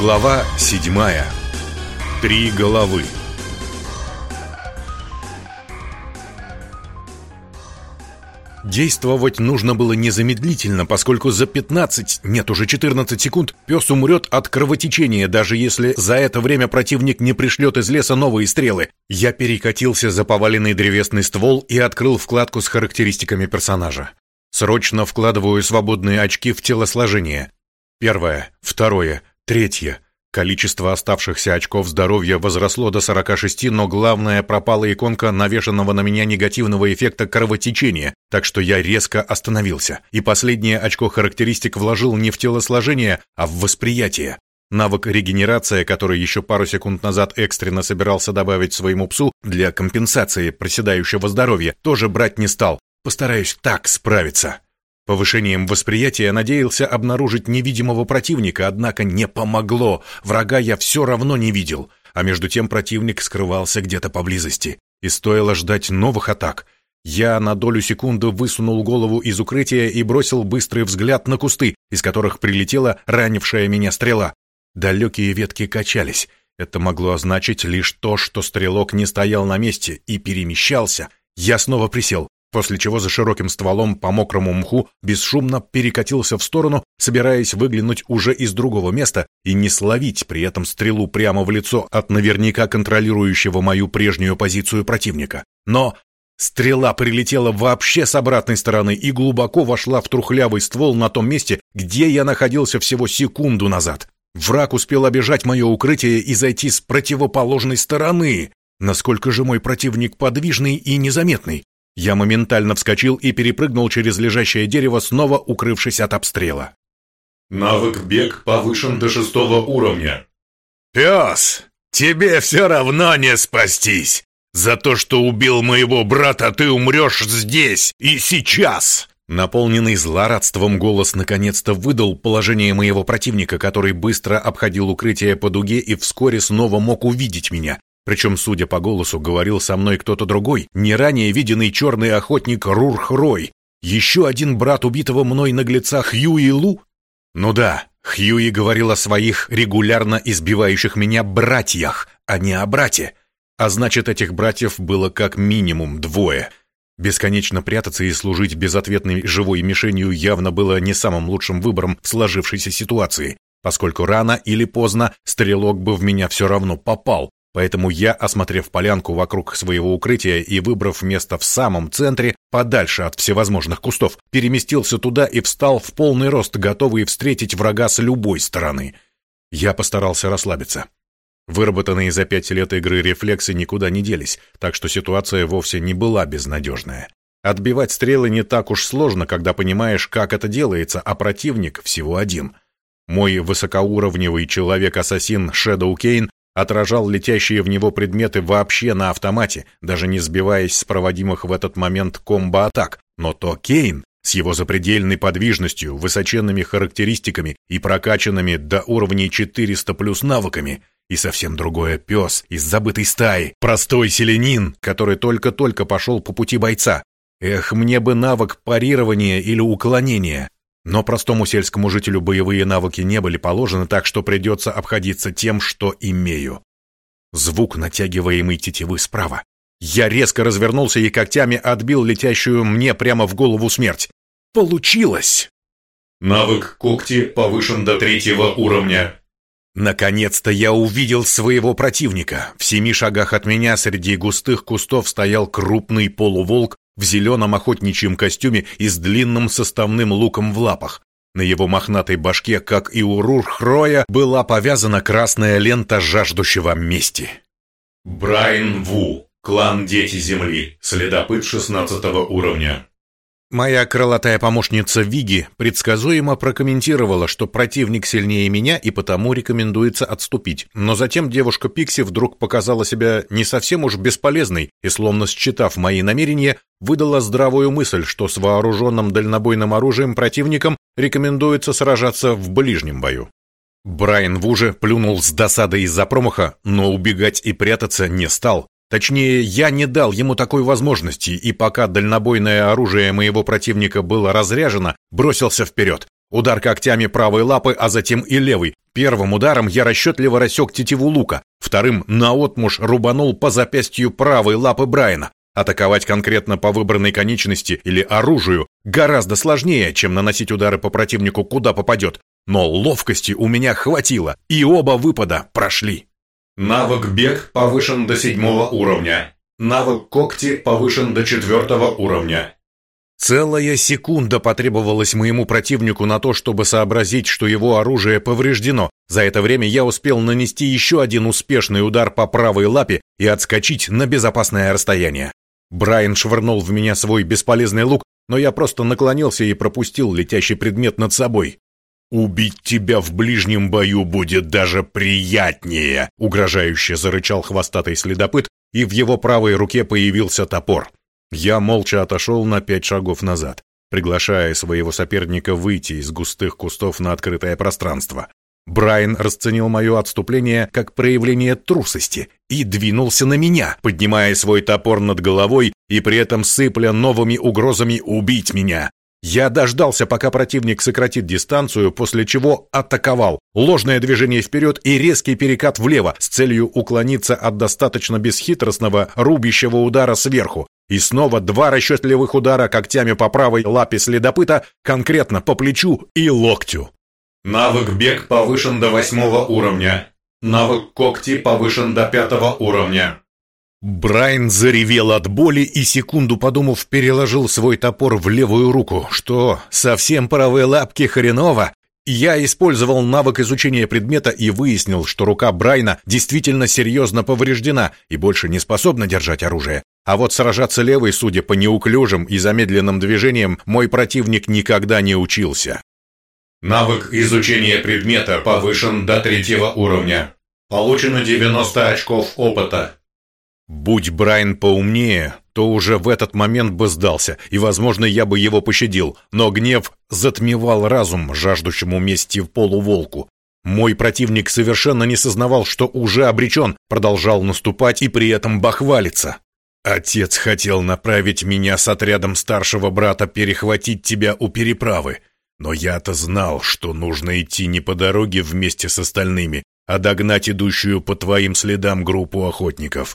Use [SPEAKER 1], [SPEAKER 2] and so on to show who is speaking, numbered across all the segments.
[SPEAKER 1] Глава седьмая. Три головы. Действовать нужно было незамедлительно, поскольку за 15, нет, уже 14 секунд пес умрет от кровотечения, даже если за это время противник не пришлет из леса новые стрелы. Я перекатился за поваленный древесный ствол и открыл вкладку с характеристиками персонажа. Срочно вкладываю свободные очки в телосложение. Первое, второе, третье. Количество оставшихся очков здоровья возросло до 46, но главное, пропала иконка навешанного на меня негативного эффекта кровотечения, так что я резко остановился. И последнее очко характеристик вложил не в телосложение, а в восприятие. Навык регенерация, который еще пару секунд назад экстренно собирался добавить своему псу для компенсации проседающего здоровья, тоже брать не стал. Постараюсь так справиться. Повышением восприятия надеялся обнаружить невидимого противника, однако не помогло. Врага я все равно не видел. А между тем противник скрывался где-то поблизости. И стоило ждать новых атак. Я на долю секунды высунул голову из укрытия и бросил быстрый взгляд на кусты, из которых прилетела ранившая меня стрела. Далекие ветки качались. Это могло означать лишь то, что стрелок не стоял на месте и перемещался. Я снова присел после чего за широким стволом по мокрому мху бесшумно перекатился в сторону, собираясь выглянуть уже из другого места и не словить при этом стрелу прямо в лицо от наверняка контролирующего мою прежнюю позицию противника. Но стрела прилетела вообще с обратной стороны и глубоко вошла в трухлявый ствол на том месте, где я находился всего секунду назад. Враг успел обижать мое укрытие и зайти с противоположной стороны. Насколько же мой противник подвижный и незаметный? Я моментально вскочил и перепрыгнул через лежащее дерево, снова укрывшись от обстрела.
[SPEAKER 2] Навык бег повышен до шестого уровня.
[SPEAKER 1] «Пес, тебе все равно не спастись! За то, что убил моего брата, ты умрешь здесь и сейчас!» Наполненный злорадством голос наконец-то выдал положение моего противника, который быстро обходил укрытие по дуге и вскоре снова мог увидеть меня. Причем, судя по голосу, говорил со мной кто-то другой, не ранее виденный черный охотник Рурхрой, еще один брат убитого мной наглеца Хьюи Лу. Ну да, Хьюи говорил о своих регулярно избивающих меня братьях, а не о брате. А значит, этих братьев было как минимум двое. Бесконечно прятаться и служить безответной живой мишенью явно было не самым лучшим выбором в сложившейся ситуации, поскольку рано или поздно стрелок бы в меня все равно попал, Поэтому я, осмотрев полянку вокруг своего укрытия и выбрав место в самом центре, подальше от всевозможных кустов, переместился туда и встал в полный рост, готовый встретить врага с любой стороны. Я постарался расслабиться. Выработанные за пять лет игры рефлексы никуда не делись, так что ситуация вовсе не была безнадежная. Отбивать стрелы не так уж сложно, когда понимаешь, как это делается, а противник всего один. Мой высокоуровневый человек-ассасин Шэдоу Кейн отражал летящие в него предметы вообще на автомате, даже не сбиваясь с проводимых в этот момент комбо-атак. Но то Кейн с его запредельной подвижностью, высоченными характеристиками и прокачанными до уровней 400 плюс навыками, и совсем другое пес из забытой стаи, простой селенин, который только-только пошел по пути бойца. Эх, мне бы навык парирования или уклонения. Но простому сельскому жителю боевые навыки не были положены, так что придется обходиться тем, что имею. Звук натягиваемой тетивы справа. Я резко развернулся и когтями отбил летящую мне прямо в голову смерть. Получилось!
[SPEAKER 2] Навык когти повышен до третьего уровня.
[SPEAKER 1] Наконец-то я увидел своего противника. В семи шагах от меня среди густых кустов стоял крупный полуволк в зеленом охотничьем костюме и с длинным составным луком в лапах. На его мохнатой башке, как и у Рурхроя, была повязана красная лента жаждущего мести.
[SPEAKER 2] Брайан Ву, клан Дети Земли, следопыт 16 уровня.
[SPEAKER 1] Моя крылатая помощница Виги предсказуемо прокомментировала, что противник сильнее меня и потому рекомендуется отступить. Но затем девушка Пикси вдруг показала себя не совсем уж бесполезной и, словно считав мои намерения, выдала здравую мысль, что с вооруженным дальнобойным оружием противником рекомендуется сражаться в ближнем бою. Брайан Вуже плюнул с досадой из-за промаха, но убегать и прятаться не стал, Точнее, я не дал ему такой возможности, и пока дальнобойное оружие моего противника было разряжено, бросился вперед. Удар когтями правой лапы, а затем и левой. Первым ударом я расчетливо рассек тетиву лука, вторым наотмуж рубанул по запястью правой лапы Брайана. Атаковать конкретно по выбранной конечности или оружию гораздо сложнее, чем наносить удары по противнику куда попадет. Но ловкости у меня хватило, и оба выпада прошли.
[SPEAKER 2] Навык бег повышен до седьмого уровня. Навык когти повышен до четвертого уровня.
[SPEAKER 1] Целая секунда потребовалась моему противнику на то, чтобы сообразить, что его оружие повреждено. За это время я успел нанести еще один успешный удар по правой лапе и отскочить на безопасное расстояние. Брайан швырнул в меня свой бесполезный лук, но я просто наклонился и пропустил летящий предмет над собой. «Убить тебя в ближнем бою будет даже приятнее!» Угрожающе зарычал хвостатый следопыт, и в его правой руке появился топор. Я молча отошел на пять шагов назад, приглашая своего соперника выйти из густых кустов на открытое пространство. Брайан расценил мое отступление как проявление трусости и двинулся на меня, поднимая свой топор над головой и при этом сыпля новыми угрозами убить меня. Я дождался, пока противник сократит дистанцию, после чего атаковал. Ложное движение вперед и резкий перекат влево с целью уклониться от достаточно бесхитростного рубящего удара сверху. И снова два расчетливых удара когтями по правой лапе следопыта, конкретно по плечу и локтю.
[SPEAKER 2] Навык бег повышен до восьмого уровня. Навык когти повышен до пятого уровня.
[SPEAKER 1] Брайан заревел от боли и, секунду подумав, переложил свой топор в левую руку. Что, совсем правые лапки хреново? Я использовал навык изучения предмета и выяснил, что рука Брайна действительно серьезно повреждена и больше не способна держать оружие. А вот сражаться левой, судя по неуклюжим и замедленным движениям, мой противник никогда не учился.
[SPEAKER 2] Навык изучения предмета повышен до третьего уровня. Получено 90 очков опыта.
[SPEAKER 1] Будь Брайан поумнее, то уже в этот момент бы сдался, и, возможно, я бы его пощадил, но гнев затмевал разум, жаждущему мести в полуволку. Мой противник совершенно не сознавал, что уже обречен, продолжал наступать и при этом бахвалиться. Отец хотел направить меня с отрядом старшего брата перехватить тебя у переправы. Но я-то знал, что нужно идти не по дороге вместе с остальными, а догнать идущую по твоим следам группу охотников.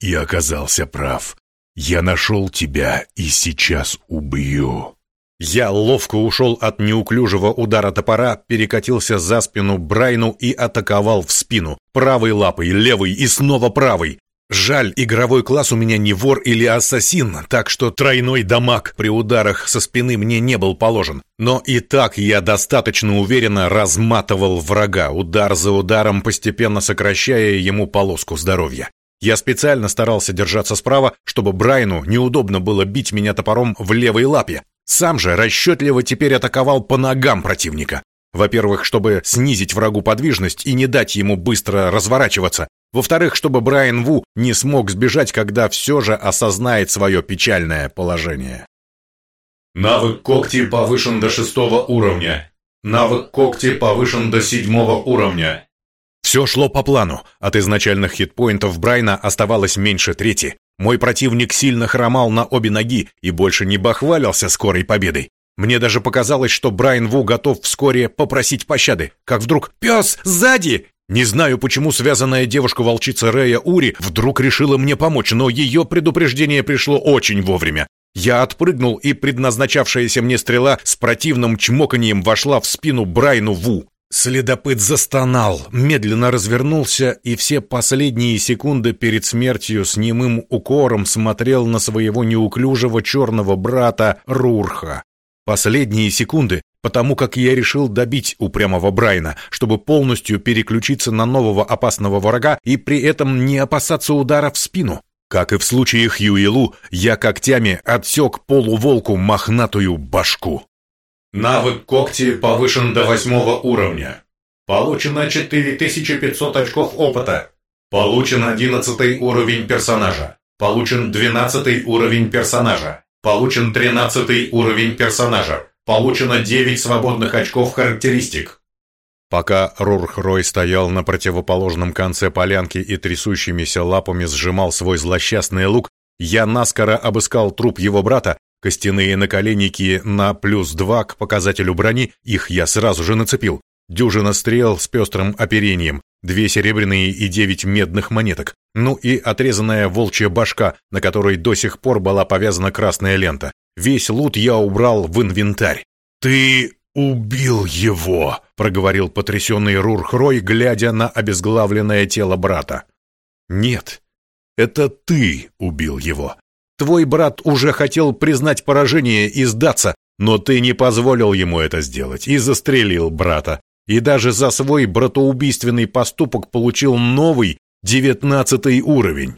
[SPEAKER 1] И оказался прав. Я нашел тебя и сейчас убью. Я ловко ушел от неуклюжего удара топора, перекатился за спину Брайну и атаковал в спину. Правой лапой, левой и снова правой. Жаль, игровой класс у меня не вор или ассасин, так что тройной дамаг при ударах со спины мне не был положен. Но и так я достаточно уверенно разматывал врага, удар за ударом, постепенно сокращая ему полоску здоровья. Я специально старался держаться справа, чтобы Брайну неудобно было бить меня топором в левой лапе. Сам же расчетливо теперь атаковал по ногам противника. Во-первых, чтобы снизить врагу подвижность и не дать ему быстро разворачиваться. Во-вторых, чтобы Брайан Ву не смог сбежать, когда все же осознает свое печальное положение.
[SPEAKER 2] Навык когти повышен до шестого уровня. Навык когти повышен до седьмого уровня.
[SPEAKER 1] Все шло по плану. От изначальных хитпоинтов Брайна оставалось меньше трети. Мой противник сильно хромал на обе ноги и больше не бахвалился скорой победой. Мне даже показалось, что Брайан Ву готов вскоре попросить пощады, как вдруг «Пес, сзади!» Не знаю, почему связанная девушка-волчица Рея Ури вдруг решила мне помочь, но ее предупреждение пришло очень вовремя. Я отпрыгнул, и предназначавшаяся мне стрела с противным чмоканьем вошла в спину Брайну Ву. Следопыт застонал, медленно развернулся и все последние секунды перед смертью с немым укором смотрел на своего неуклюжего черного брата Рурха. Последние секунды, потому как я решил добить упрямого Брайна, чтобы полностью переключиться на нового опасного врага и при этом не опасаться удара в спину. Как и в случае Хьюилу, я когтями отсек полуволку мохнатую башку.
[SPEAKER 2] Навык когти повышен до восьмого уровня. Получено 4500 очков опыта. Получен 11 уровень персонажа. Получен 12 уровень персонажа. Получен 13 уровень персонажа. Получено 9 свободных очков характеристик.
[SPEAKER 1] Пока Рурхрой стоял на противоположном конце полянки и трясущимися лапами сжимал свой злосчастный лук, я наскоро обыскал труп его брата, Костяные наколенники на плюс два к показателю брони, их я сразу же нацепил. Дюжина стрел с пестрым оперением, две серебряные и девять медных монеток, ну и отрезанная волчья башка, на которой до сих пор была повязана красная лента. Весь лут я убрал в инвентарь. «Ты убил его!» — проговорил потрясенный Рурхрой, глядя на обезглавленное тело брата. «Нет, это ты убил его. Твой брат уже хотел признать поражение и сдаться, но ты не позволил ему это сделать и застрелил брата. И даже за свой братоубийственный поступок получил новый, девятнадцатый уровень.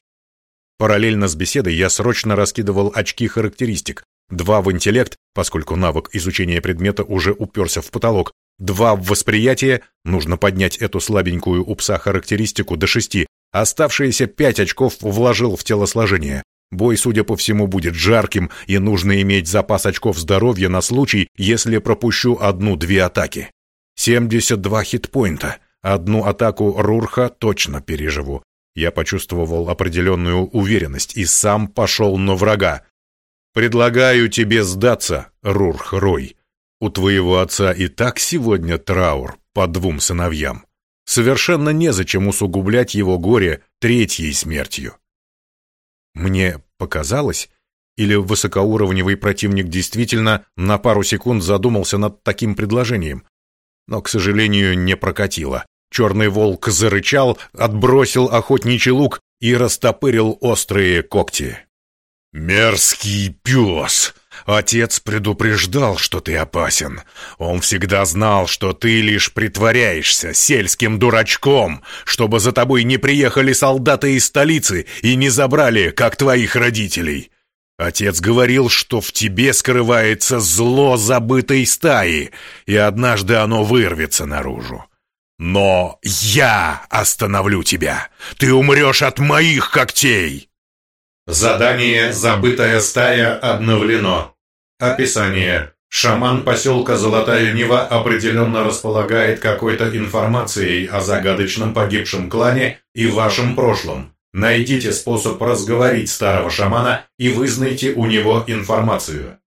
[SPEAKER 1] Параллельно с беседой я срочно раскидывал очки характеристик. Два в интеллект, поскольку навык изучения предмета уже уперся в потолок. Два в восприятие, нужно поднять эту слабенькую у пса характеристику до шести. Оставшиеся пять очков вложил в телосложение. Бой, судя по всему, будет жарким, и нужно иметь запас очков здоровья на случай, если пропущу одну-две атаки. 72 хитпоинта. Одну атаку Рурха точно переживу. Я почувствовал определенную уверенность и сам пошел на врага. «Предлагаю тебе сдаться, Рурх Рой. У твоего отца и так сегодня траур по двум сыновьям. Совершенно незачем усугублять его горе третьей смертью». Мне показалось, или высокоуровневый противник действительно на пару секунд задумался над таким предложением. Но, к сожалению, не прокатило. Черный волк зарычал, отбросил охотничий лук и растопырил острые когти. «Мерзкий пес! Отец предупреждал, что ты опасен. Он всегда знал, что ты лишь притворяешься сельским дурачком, чтобы за тобой не приехали солдаты из столицы и не забрали, как твоих родителей. Отец говорил, что в тебе скрывается зло забытой стаи, и однажды оно вырвется наружу. Но я остановлю тебя. Ты умрешь от моих когтей.
[SPEAKER 2] Задание «Забытая стая» обновлено. Описание. Шаман поселка Золотая Нева определенно располагает какой-то информацией о загадочном погибшем клане и вашем прошлом. Найдите способ разговорить старого шамана и вызнайте у него информацию.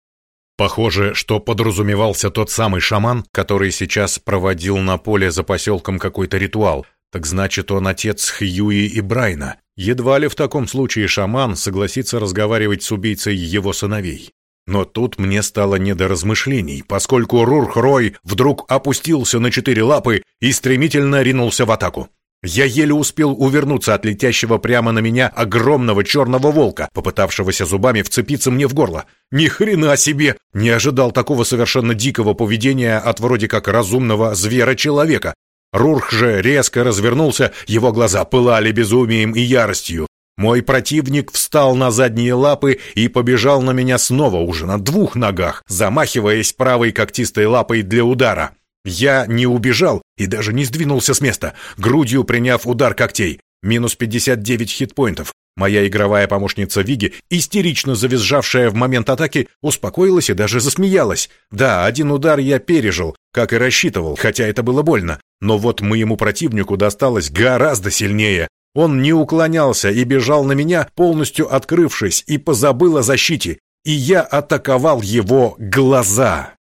[SPEAKER 1] Похоже, что подразумевался тот самый шаман, который сейчас проводил на поле за поселком какой-то ритуал. Так значит, он отец Хьюи и Брайна. Едва ли в таком случае шаман согласится разговаривать с убийцей его сыновей. Но тут мне стало не до размышлений, поскольку Рурх-Рой вдруг опустился на четыре лапы и стремительно ринулся в атаку. Я еле успел увернуться от летящего прямо на меня огромного черного волка, попытавшегося зубами вцепиться мне в горло. Ни хрена себе! Не ожидал такого совершенно дикого поведения от вроде как разумного звера-человека. Рурх же резко развернулся, его глаза пылали безумием и яростью. Мой противник встал на задние лапы и побежал на меня снова уже на двух ногах, замахиваясь правой когтистой лапой для удара. Я не убежал и даже не сдвинулся с места, грудью приняв удар когтей. Минус 59 хитпоинтов. Моя игровая помощница Виги, истерично завизжавшая в момент атаки, успокоилась и даже засмеялась. Да, один удар я пережил, как и рассчитывал, хотя это было больно. Но вот моему противнику досталось гораздо сильнее. Он не уклонялся и бежал на меня, полностью открывшись, и позабыл о защите. И я атаковал его глаза.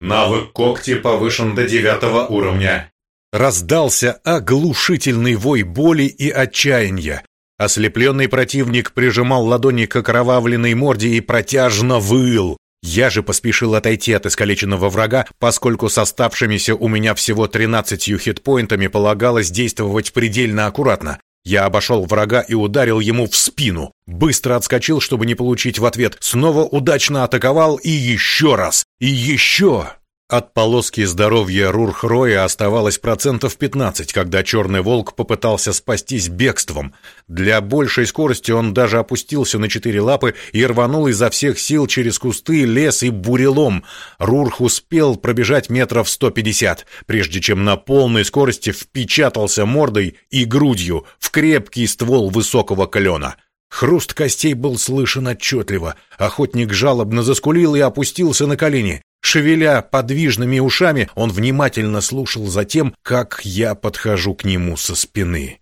[SPEAKER 2] Навык когти повышен до девятого уровня.
[SPEAKER 1] Раздался оглушительный вой боли и отчаяния. Ослепленный противник прижимал ладони к окровавленной морде и протяжно выл. Я же поспешил отойти от искалеченного врага, поскольку с оставшимися у меня всего тринадцатью хитпоинтами полагалось действовать предельно аккуратно. Я обошел врага и ударил ему в спину. Быстро отскочил, чтобы не получить в ответ. Снова удачно атаковал и еще раз. И еще. От полоски здоровья Рурхроя оставалось процентов 15, когда Черный Волк попытался спастись бегством. Для большей скорости он даже опустился на четыре лапы и рванул изо всех сил через кусты, лес и бурелом. Рурх успел пробежать метров 150, прежде чем на полной скорости впечатался мордой и грудью в крепкий ствол высокого клена. Хруст костей был слышен отчетливо. Охотник жалобно заскулил и опустился на колени. Шевеля подвижными ушами, он внимательно слушал за тем, как я подхожу к нему со спины.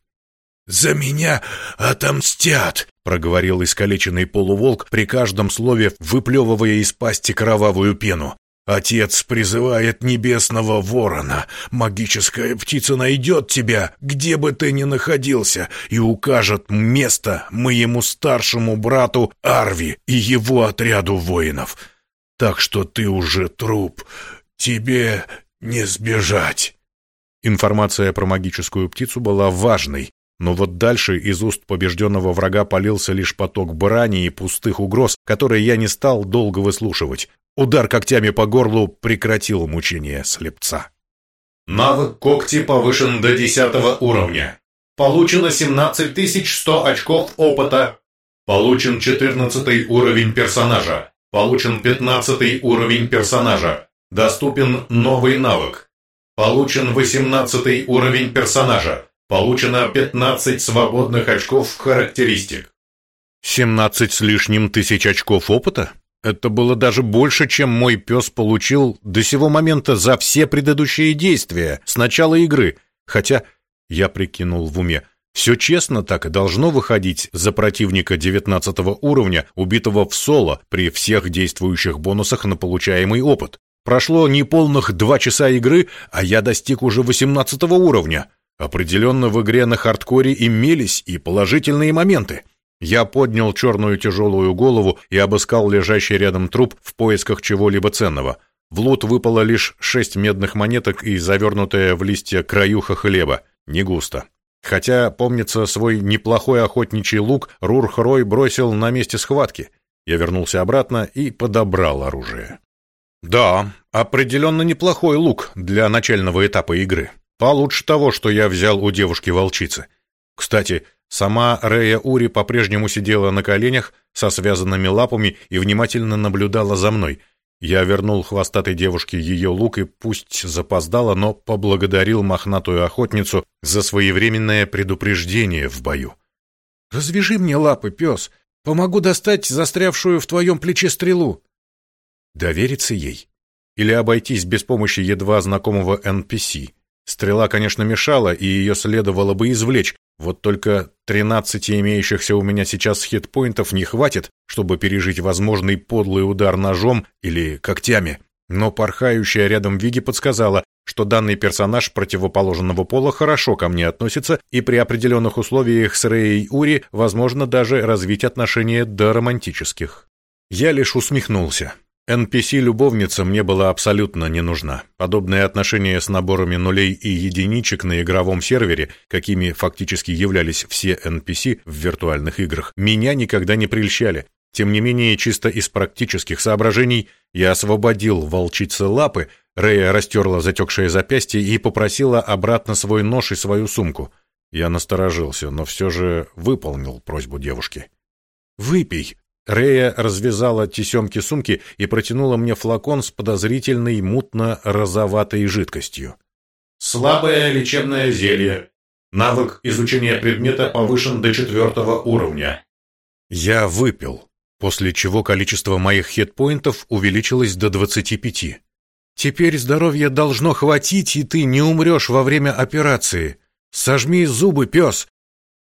[SPEAKER 1] за меня отомстят!» — проговорил искалеченный полуволк, при каждом слове выплевывая из пасти кровавую пену. Отец призывает небесного ворона. Магическая птица найдет тебя, где бы ты ни находился, и укажет место моему старшему брату Арви и его отряду воинов. Так что ты уже труп. Тебе не сбежать. Информация про магическую птицу была важной, но вот дальше из уст побежденного врага полился лишь поток брани и пустых угроз, которые я не стал долго выслушивать. Удар когтями по горлу прекратил мучение слепца.
[SPEAKER 2] Навык когти повышен до 10 уровня. Получено 17100 очков опыта. Получен 14 уровень персонажа. Получен 15 уровень персонажа. Доступен новый навык. Получен 18 уровень персонажа. Получено 15 свободных очков характеристик.
[SPEAKER 1] 17 с лишним тысяч очков опыта? Это было даже больше, чем мой пес получил до сего момента за все предыдущие действия с начала игры. Хотя, я прикинул в уме, все честно так и должно выходить за противника 19 уровня, убитого в соло при всех действующих бонусах на получаемый опыт. Прошло неполных два часа игры, а я достиг уже 18 уровня. Определенно в игре на хардкоре имелись и положительные моменты. Я поднял черную тяжелую голову и обыскал лежащий рядом труп в поисках чего-либо ценного. В лут выпало лишь шесть медных монеток и завернутая в листья краюха хлеба. Не густо. Хотя, помнится, свой неплохой охотничий лук Рурх-Рой бросил на месте схватки. Я вернулся обратно и подобрал оружие. Да, определенно неплохой лук для начального этапа игры. Получше того, что я взял у девушки-волчицы. Кстати, Сама Рея Ури по-прежнему сидела на коленях со связанными лапами и внимательно наблюдала за мной. Я вернул хвостатой девушке ее лук и пусть запоздало, но поблагодарил мохнатую охотницу за своевременное предупреждение в бою. «Развяжи мне лапы, пес. Помогу достать застрявшую в твоем плече стрелу». Довериться ей? Или обойтись без помощи едва знакомого NPC? Стрела, конечно, мешала, и ее следовало бы извлечь, вот только 13 имеющихся у меня сейчас хитпоинтов не хватит, чтобы пережить возможный подлый удар ножом или когтями. Но порхающая рядом Виги подсказала, что данный персонаж противоположного пола хорошо ко мне относится, и при определенных условиях с Рей Ури возможно даже развить отношения до романтических. Я лишь усмехнулся. NPC-любовница мне была абсолютно не нужна. Подобные отношения с наборами нулей и единичек на игровом сервере, какими фактически являлись все NPC в виртуальных играх, меня никогда не прельщали. Тем не менее, чисто из практических соображений я освободил волчицы лапы, Рея растерла затекшее запястье и попросила обратно свой нож и свою сумку. Я насторожился, но все же выполнил просьбу девушки. «Выпей», Рея развязала тесемки сумки и протянула мне флакон с подозрительной мутно-розоватой жидкостью.
[SPEAKER 2] «Слабое лечебное зелье. Навык изучения предмета повышен до четвертого уровня».
[SPEAKER 1] Я выпил, после чего количество моих хитпоинтов увеличилось до двадцати пяти. «Теперь здоровья должно хватить, и ты не умрешь во время операции. Сожми зубы, пес,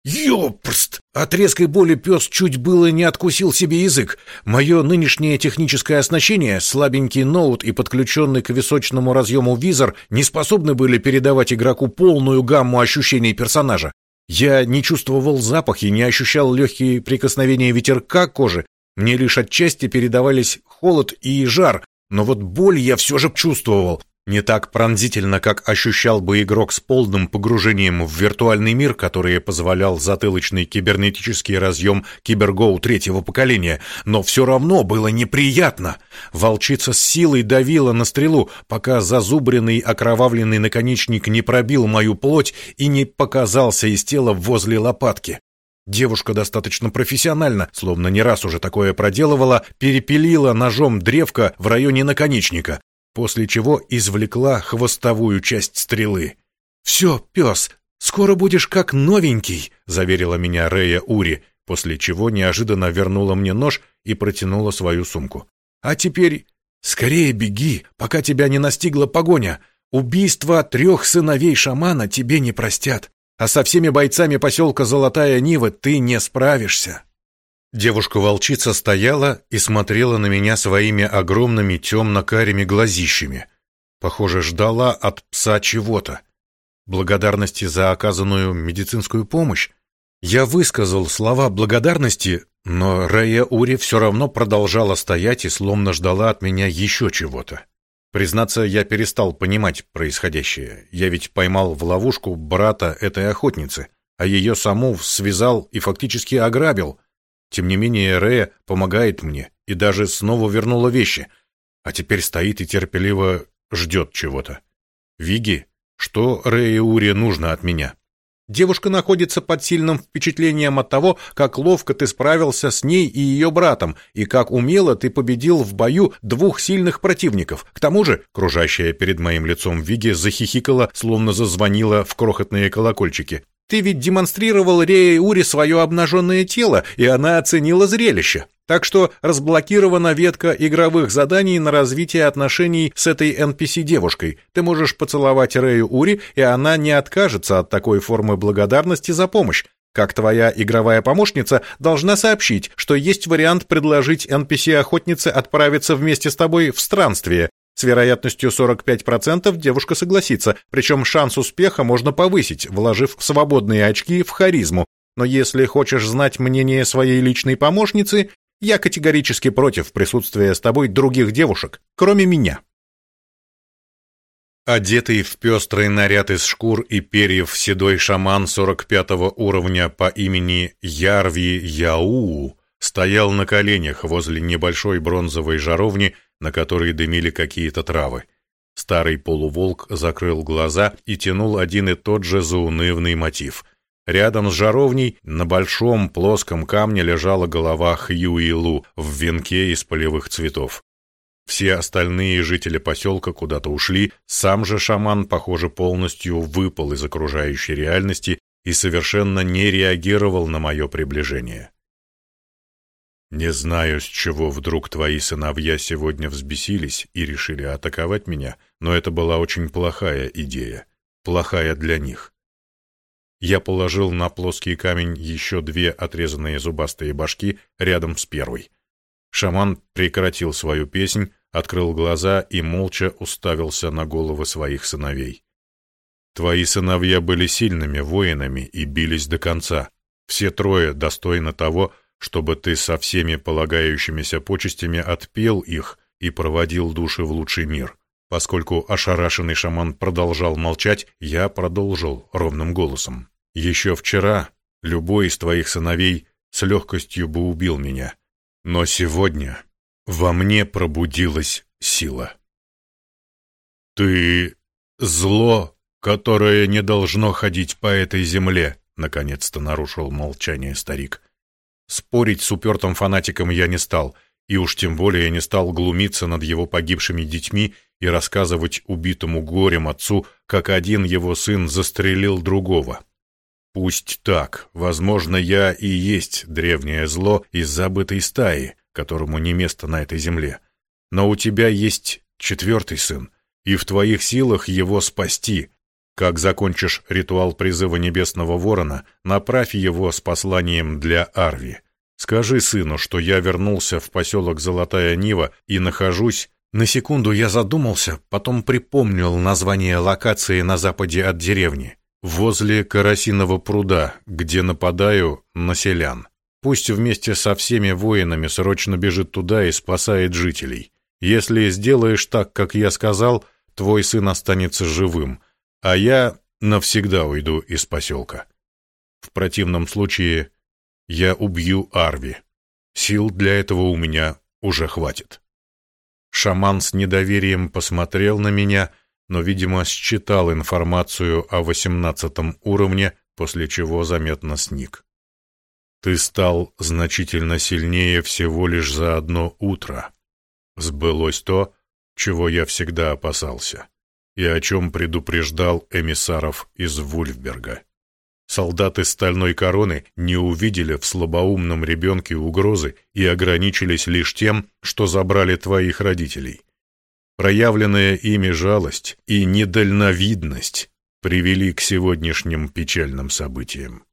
[SPEAKER 1] Ёпрст! От резкой боли пес чуть было не откусил себе язык. Мое нынешнее техническое оснащение, слабенький ноут и подключенный к височному разъему визор не способны были передавать игроку полную гамму ощущений персонажа. Я не чувствовал запах и не ощущал легкие прикосновения ветерка к коже. Мне лишь отчасти передавались холод и жар, но вот боль я все же чувствовал. Не так пронзительно, как ощущал бы игрок с полным погружением в виртуальный мир, который позволял затылочный кибернетический разъем Кибергоу третьего поколения, но все равно было неприятно. Волчица с силой давила на стрелу, пока зазубренный окровавленный наконечник не пробил мою плоть и не показался из тела возле лопатки. Девушка достаточно профессионально, словно не раз уже такое проделывала, перепилила ножом древко в районе наконечника, после чего извлекла хвостовую часть стрелы. «Все, пес, скоро будешь как новенький», — заверила меня Рея Ури, после чего неожиданно вернула мне нож и протянула свою сумку. «А теперь скорее беги, пока тебя не настигла погоня. Убийство трех сыновей шамана тебе не простят.
[SPEAKER 3] а со всеми бойцами поселка Золотая Нива ты не справишься». Девушка-волчица стояла и смотрела на меня своими огромными темно-карими глазищами. Похоже, ждала от пса чего-то. Благодарности за оказанную медицинскую помощь. Я высказал слова благодарности, но Рая Ури все равно продолжала стоять и словно ждала от меня еще чего-то. Признаться, я перестал понимать происходящее. Я ведь поймал в ловушку брата этой охотницы, а ее саму связал и фактически ограбил — тем не менее, Рея помогает мне и даже снова вернула вещи, а теперь стоит и терпеливо ждет чего-то. Виги, что Рея Уре нужно от меня? Девушка находится под сильным впечатлением от того, как ловко ты справился с ней и ее братом, и как умело ты победил в бою двух сильных противников. К тому же, кружащая перед моим лицом Виги захихикала, словно зазвонила в крохотные колокольчики. Ты ведь демонстрировал Рее Ури свое обнаженное тело, и она оценила зрелище. Так что разблокирована ветка игровых заданий на развитие отношений с этой NPC-девушкой. Ты можешь поцеловать Рею Ури, и она не откажется от такой формы благодарности за помощь. Как твоя игровая помощница должна сообщить, что есть вариант предложить NPC-охотнице отправиться вместе с тобой в странствие, с вероятностью 45% девушка согласится, причем шанс успеха можно повысить, вложив свободные очки в харизму. Но если хочешь знать мнение своей личной помощницы, я категорически против присутствия с тобой других девушек, кроме меня. Одетый в пестрый наряд из шкур и перьев седой шаман 45 уровня по имени Ярви Яуу стоял на коленях возле небольшой бронзовой жаровни, на которой дымили какие-то травы. Старый полуволк закрыл глаза и тянул один и тот же заунывный мотив. Рядом с жаровней на большом плоском камне лежала голова Хьюи-Лу в венке из полевых цветов. Все остальные жители поселка куда-то ушли, сам же шаман, похоже, полностью выпал из окружающей реальности и совершенно не реагировал на мое приближение. Не знаю, с чего вдруг твои сыновья сегодня взбесились и решили атаковать меня, но это была очень плохая идея. Плохая для них. Я положил на плоский камень еще две отрезанные зубастые башки рядом с первой. Шаман прекратил свою песнь, открыл глаза и молча уставился на головы своих сыновей. Твои сыновья были сильными воинами и бились до конца. Все трое достойны того, чтобы ты со всеми полагающимися почестями отпел их и проводил души в лучший мир. Поскольку ошарашенный шаман продолжал молчать, я продолжил ровным голосом. «Еще вчера любой из твоих сыновей с легкостью бы убил меня. Но сегодня во мне пробудилась сила. Ты зло, которое не должно ходить по этой земле, наконец-то нарушил молчание старик. Спорить с упертым фанатиком я не стал, и уж тем более не стал глумиться над его погибшими детьми и рассказывать убитому горем отцу, как один его сын застрелил другого. Пусть так, возможно, я и есть древнее зло из забытой стаи, которому не место на этой земле. Но у тебя есть четвертый сын, и в твоих силах его спасти, как закончишь ритуал призыва Небесного Ворона, направь его с посланием для Арви. Скажи сыну, что я вернулся в поселок Золотая Нива и нахожусь... На секунду я задумался, потом припомнил название локации на западе от деревни. Возле Карасиного пруда, где нападаю на селян. Пусть вместе со всеми воинами срочно бежит туда и спасает жителей. Если сделаешь так, как я сказал, твой сын останется живым, а я навсегда уйду из поселка. В противном случае я убью Арви. Сил для этого у меня уже хватит. Шаман с недоверием посмотрел на меня, но, видимо, считал информацию о восемнадцатом уровне, после чего заметно сник. Ты стал значительно сильнее всего лишь за одно утро. Сбылось то, чего я всегда опасался и о чем предупреждал эмиссаров из Вульфберга. Солдаты Стальной Короны не увидели в слабоумном ребенке угрозы и ограничились лишь тем, что забрали твоих родителей. Проявленная ими жалость и недальновидность привели к сегодняшним печальным событиям.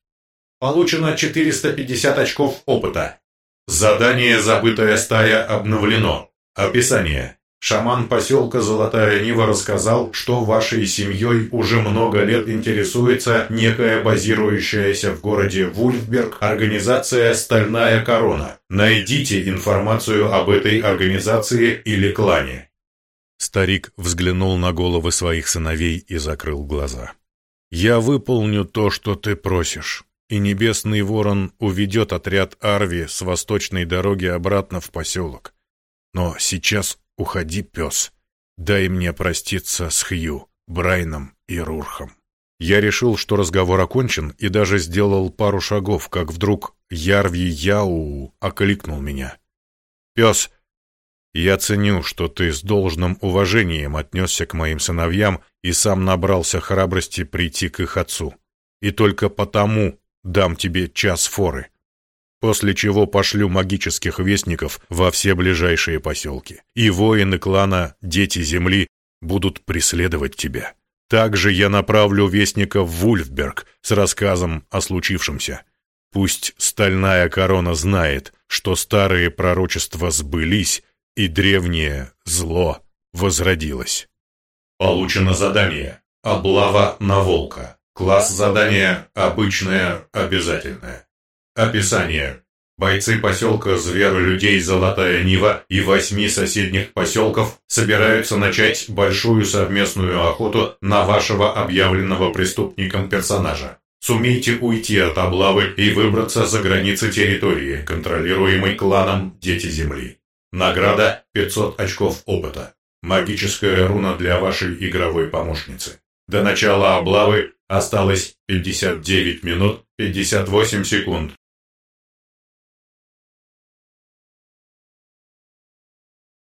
[SPEAKER 2] Получено 450 очков опыта. Задание «Забытая стая» обновлено. Описание. Шаман поселка Золотая Нива рассказал, что вашей семьей уже много лет интересуется некая базирующаяся в городе Вульфберг организация «Стальная корона». Найдите информацию об этой организации или клане.
[SPEAKER 3] Старик взглянул на головы своих сыновей и закрыл глаза. «Я выполню то, что ты просишь, и Небесный Ворон уведет отряд Арви с восточной дороги обратно в поселок. Но сейчас уходи, пес. Дай мне проститься с Хью, Брайном и Рурхом». Я решил, что разговор окончен, и даже сделал пару шагов, как вдруг Ярви Яу окликнул меня. «Пес, я ценю, что ты с должным уважением отнесся к моим сыновьям и сам набрался храбрости прийти к их отцу. И только потому дам тебе час форы. После чего пошлю магических вестников во все ближайшие поселки. И воины клана «Дети Земли» будут преследовать тебя. Также я направлю вестника в Вульфберг с рассказом о случившемся. Пусть стальная корона знает, что старые пророчества сбылись, и древнее зло возродилось.
[SPEAKER 2] Получено задание. Облава на волка. Класс задания обычное, обязательное. Описание. Бойцы поселка Зверолюдей Золотая Нива и восьми соседних поселков собираются начать большую совместную охоту на вашего объявленного преступником персонажа. Сумейте уйти от облавы и выбраться за границы территории, контролируемой кланом Дети Земли. Награда 500 очков опыта. Магическая руна для вашей игровой помощницы. До начала облавы осталось 59 минут 58 секунд.